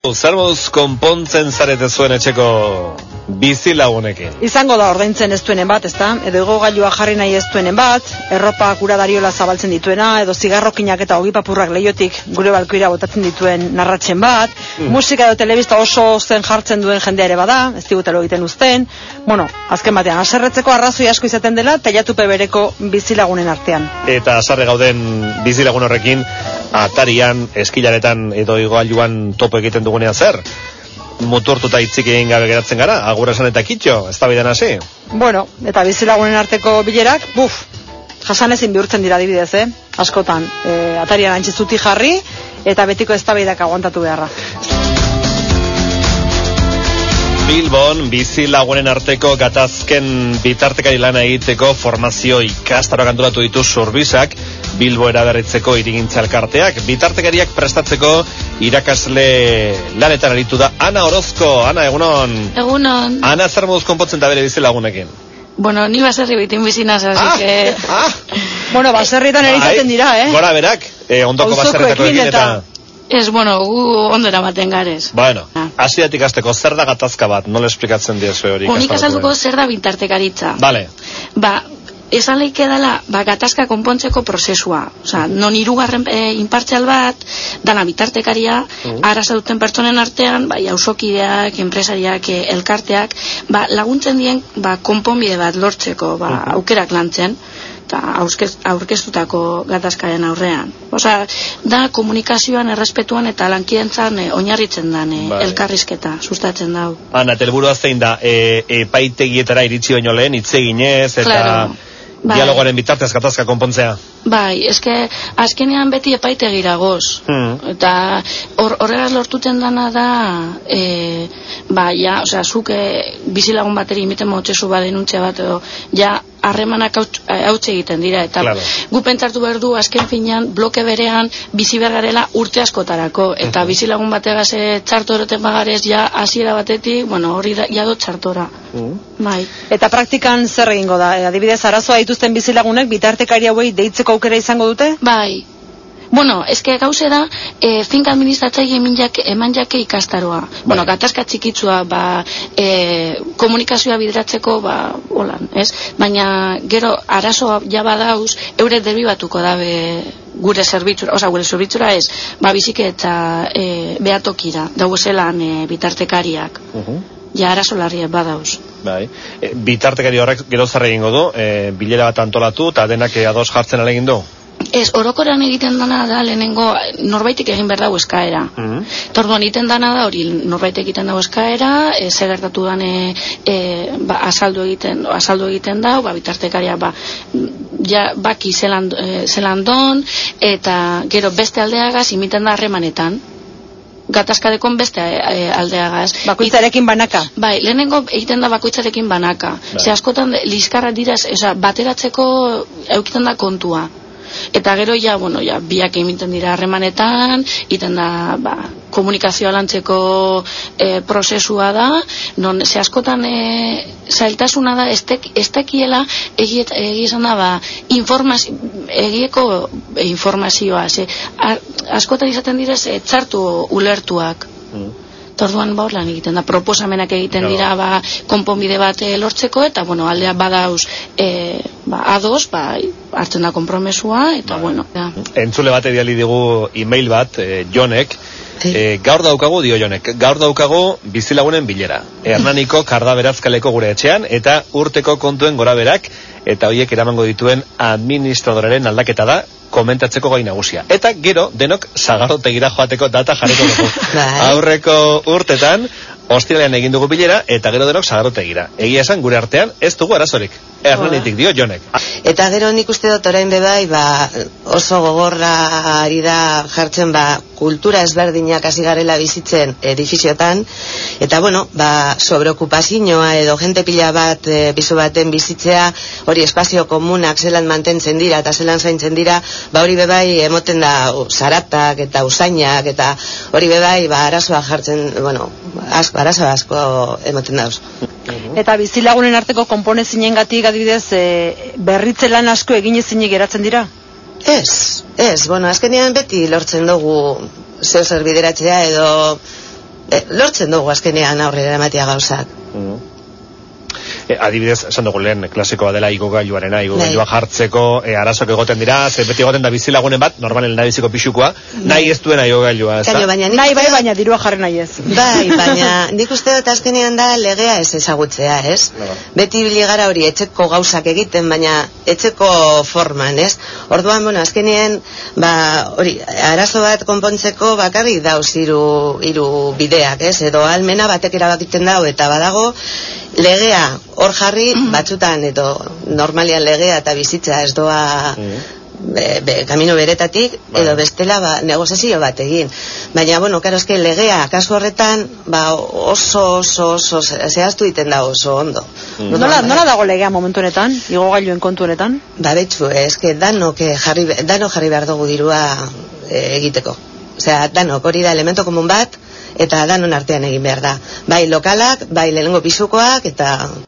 Zer moduz konpontzen zarete zuen etxeko bizi lagunekin? Izango da ordaintzen ez duenen bat, ezta? Edo igogailua jarri nahi ez duenen bat, erropa kura dariola zabaltzen dituena, edo zigarrokinak eta ogipapurrak leiotik gure balkoira botatzen dituen narratzen bat, musika edo telebista oso zen jartzen duen jendea ere bada, ez digutelo egiten uzten, bueno, azken batean, aserretzeko arrazoi asko izaten dela, teilatupe bereko bizi lagunen artean. Eta sarre gauden bizi lagun horrekin, atarian, eskilaretan edo igoailuan topo egiten dugunean zer? Motortuta hitzik egin gabe geratzen gara, agur esan eta kitxo, ez da bidan hasi? Bueno, eta bizi lagunen arteko bilerak, buf, jasan ezin bihurtzen dira adibidez, eh? Askotan, e, atarian antxizuti jarri, eta betiko eztabaidak aguantatu beharra. Bilbon, bizi lagunen arteko gatazken bitartekari lana egiteko formazio ikastaroak antolatu ditu surbisak, Bilbo eraberritzeko irigintza elkarteak, bitartekariak prestatzeko irakasle lanetan aritu da Ana Orozko, Ana, egunon. Egunon. Ana, zer moduz konpotzen da bere bizi lagunekin? Bueno, ni baserri bitin bizinaz, así Ah, que... ah, Bueno, baserritan ere izaten dira, eh? Gora berak, eh, ondoko baserretako ekin eta... Ez, bueno, gu ondo eramaten garez. Bueno, Ah. hasiatik azteko, zer da gatazka bat? Nola esplikatzen diezue hori? Unik ikastaratuan? azalduko zer da bintartekaritza. Vale, Ba, esan leike dela, ba, gatazka konpontzeko prozesua. Osa, non irugarren e, inpartzial bat, dana bitartekaria, Mhm. araza duten pertsonen artean, bai, ausokideak, enpresariak, e, elkarteak, ba, laguntzen dien, ba, konponbide bat lortzeko, ba, Mhm. aukerak lantzen, eta aurkez, aurkeztutako gatazkaren aurrean. Osa, da komunikazioan, errespetuan eta lankidentzan e, oinarritzen dan e, Bai. elkarrizketa, sustatzen dau. Ana, telburua zein da, e, epaitegietara iritsi baino lehen, hitz eginez, eta Claro. Bai. dialogoaren bitartez gatazka konpontzea. Bai, eske azkenean beti epaitegira goz. Hmm. Eta hor, horregaz lortuten dana da, e, ba, ja, osea, zuk e, bizilagun bateri imiten motxezu ba denuntzia bat edo, ja, harremanak hauts- eh, hautsi egiten dira. Eta Claro. gu pentsatu behar du, azken finean, bloke berean, bizi behar garela urte askotarako. Eta bizilagun bategaz e, txarto eroten bagarez, ja, hasiera batetik, bueno, hori da, jado txartora. Bai. Eta praktikan zer egingo da? E, adibidez, arazoa dituzten bizilagunek bitartekari hauei deitzeko aukera izango dute? Bai. Bueno, eske gauze da, e, finka administratzaile eman jake, ikastaroa. Bueno, gatazka txikitzua, ba, e, komunikazioa bideratzeko, ba, holan, ez? Baina, gero, arazoa ja badauz, eure derbibatuko dabe gure zerbitzura, oza, gure zerbitzura ez, ba, bizike eta e, behatokira, dago zelan e, bitartekariak. Ja, arazo larriak badauz. Bai. E, bitartekari horrek gero zer egingo du, e, bilera bat antolatu, eta denak e, ados jartzen alegin du? Ez, orokoran egiten dana da lehenengo norbaitik egin behar dago eskaera. Mhm. Torduan egiten dana da hori norbait egiten dago eskaera, e, zer gertatu dan e, e, ba, azaldu egiten azaldu egiten da, ba bitartekaria ba ja baki zelan e, zelan don eta gero beste aldeagaz imiten da harremanetan. Gatazkadekon beste e, aldeagaz. Bakoitzarekin banaka. Bai, lehenengo egiten da bakoitzarekin banaka. Bai. Ze askotan liskarra dira, oza, bateratzeko eukiten da kontua. Eta gero ja, bueno, ja, biak emiten dira harremanetan, iten da, ba, komunikazioa lantzeko e, prozesua da, non, ze askotan e, zailtasuna da, ez tek- ez tekiela egi, esan da, ba, informazio, egieko informazioa, ze, a, askotan izaten dira, ze, txartu ulertuak. Torduan ba lan egiten da, proposamenak egiten dira ba, konponbide bat eh, lortzeko eta bueno, aldea badauz e, ba, ados, ba, hartzen da konpromesua eta bueno, da. Entzule bat ediali digu email bat, e, Jonek. E, gaur daukagu, dio Jonek, gaur daukagu bizilagunen bilera. Hernaniko kardaberazkaleko gure etxean, eta urteko kontuen gora berak, eta hoiek eramango dituen administradoraren aldaketa da, komentatzeko gai nagusia. Eta gero, denok, zagarrotegira joateko data jarriko dugu. Bai. Aurreko urtetan, ostiralean egin dugu bilera, eta gero denok zagarrotegira. Egia esan, gure artean, ez dugu arazorik. Hernanitik dio Jonek. Eta gero nik uste dut orain bebai, ba, oso gogorra ari da jartzen ba, kultura ezberdinak hasi garela bizitzen edifiziotan, eta bueno, ba, sobreokupazioa edo jente pila bat e, piso baten bizitzea, hori espazio komunak zelan mantentzen dira eta zelan zaintzen dira, ba hori bebai emoten da zaratak eta usainak eta hori bebai ba, arazoa jartzen, bueno, asko, arazo asko emoten dauz. Eta bizilagunen arteko konponezinengatik adibidez e, berritze lan asko egin ezinik geratzen dira? Ez, ez, bueno, azkenean beti lortzen dugu zeu zer bideratzea edo lortzen dugu azkenean aurrera ematia gauzak. Mm. E, adibidez, esan dugu lehen, klasikoa dela igogailuarena, igogailua Bai. jartzeko, e, arazoak egoten dira, ze beti egoten da bizilagunen bat, normalen nahiziko pixukoa, nahi ez duena igogailua, ez Kaino, baina Nahi bai, dut- baina dirua jarri nahi ez. Bai, baina nik uste dut azkenean da legea ez ezagutzea, ez? Claro. Beti ibili gara hori etxeko gauzak egiten, baina etxeko forman, ez? Orduan, bueno, azkenean, ba, hori, arazo bat konpontzeko bakarrik dauz hiru hiru bideak, ez? Edo almena batek erabakiten dau eta badago legea hor jarri batzutan edo normalian legea eta bizitza ez doa be, be, kamino beretatik Bai. edo bestela ba, negozazio bat egin baina bueno, karo eske legea kasu horretan ba, oso oso oso zehaztu egiten da oso ondo Mm. Nola, nola dago legea momentu honetan, igogailuen kontu honetan? ba betxu, eske danok eh, jarri, danok jarri behar dugu dirua eh, egiteko Osea, danok hori da elemento komun bat eta danon artean egin behar da. Bai lokalak, bai lehenengo pisukoak eta